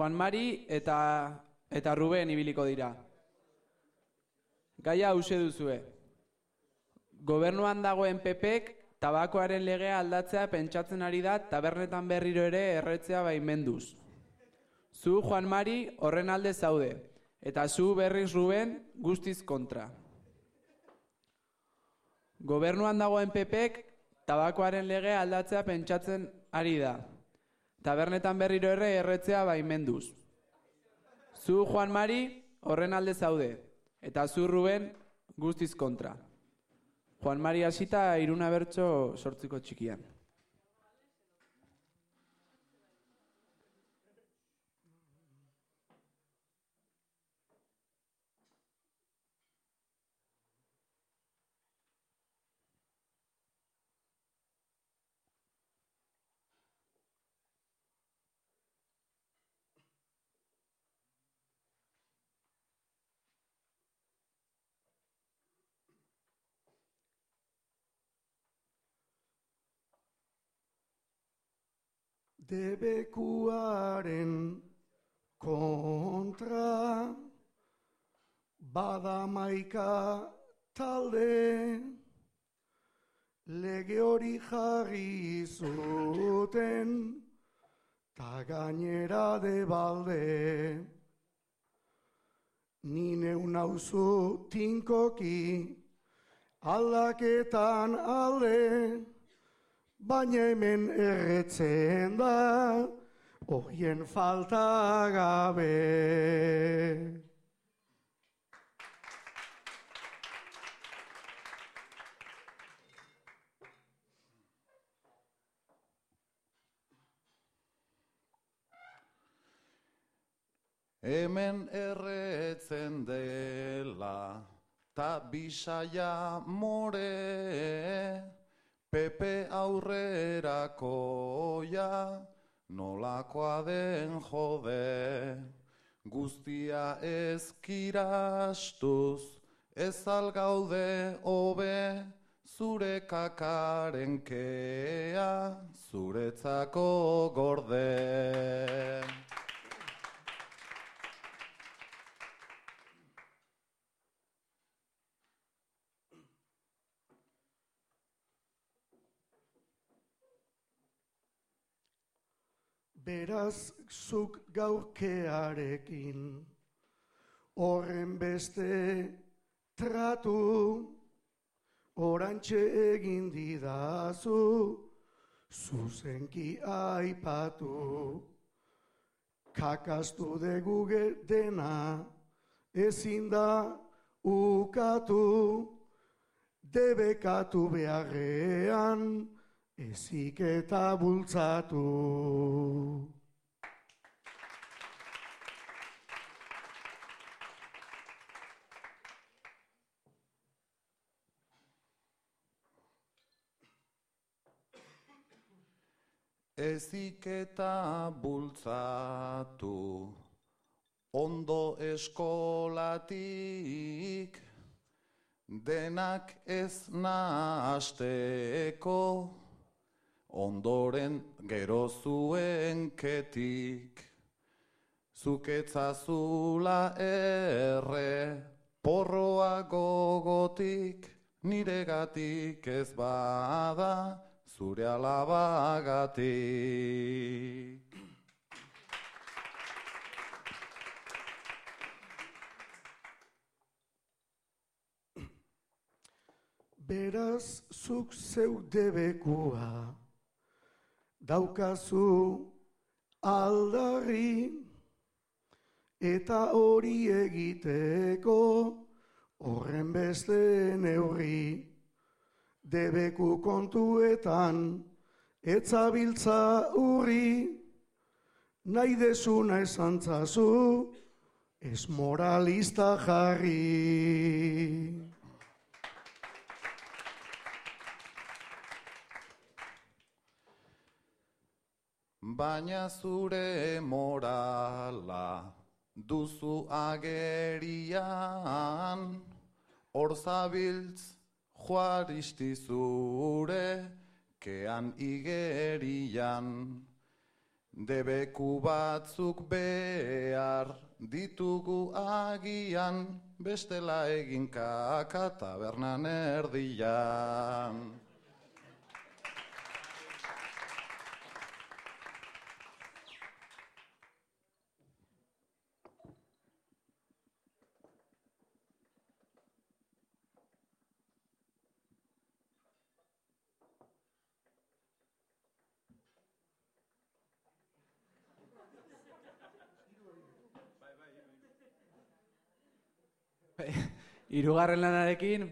Juan Mari eta, eta Ruben ibiliko dira. Gaia hause duzue. Gobernuan dagoen pepek tabakoaren legea aldatzea pentsatzen ari da tabernetan berriro ere erretzea baimenduz. Zu, Juan Mari, horren alde zaude, eta zu berriz Ruben guztiz kontra. Gobernuan dagoen pepek tabakoaren legea aldatzea pentsatzen ari da. Tabernetan berriro ere erretzea baimenduz. Zu, Juan Mari, horren alde zaude, eta zu Ruben guztiz kontra. Juan Mari hasita iruna bertso sortziko txikian. Debekuaren kontra. Bada maika talde lege hori jarri zuten ta gainera de balde. Ni neu nauzu tinkoki aldaketan alde baina hemen erretzen da, horien falta gabe. Hemen erretzen dela, ta bisaia more, Pepe aurrerakoia, nolakoa den jode, guztia ezkirastuz, ez algaude hobe, zure kakaren kea, zuretzako gorde. Beraz zuk gaurkearekin horren beste tratu orantxe egin didazu zuzenki aipatu kakastu dugu dena ezin da ukatu debekatu beharrean ezik eta bultzatu. Ezik eta bultzatu, ondo eskolatik, denak ez nahasteko, ondoren gero zuen ketik. Zuketzazula erre, porroa gogotik, niregatik ez bada, zure alabagatik. Beraz, zuk zeu debekua, daukazu aldarri eta hori egiteko horren beste neurri debeku kontuetan etzabiltza urri nahi desuna esantzazu ez moralista jarri. Baina zure morala duzu agerian, hor zabiltz juaristi zure kean igerian. Debeku batzuk behar ditugu agian, bestela egin kaka tabernan erdian. Hirugarren lanarekin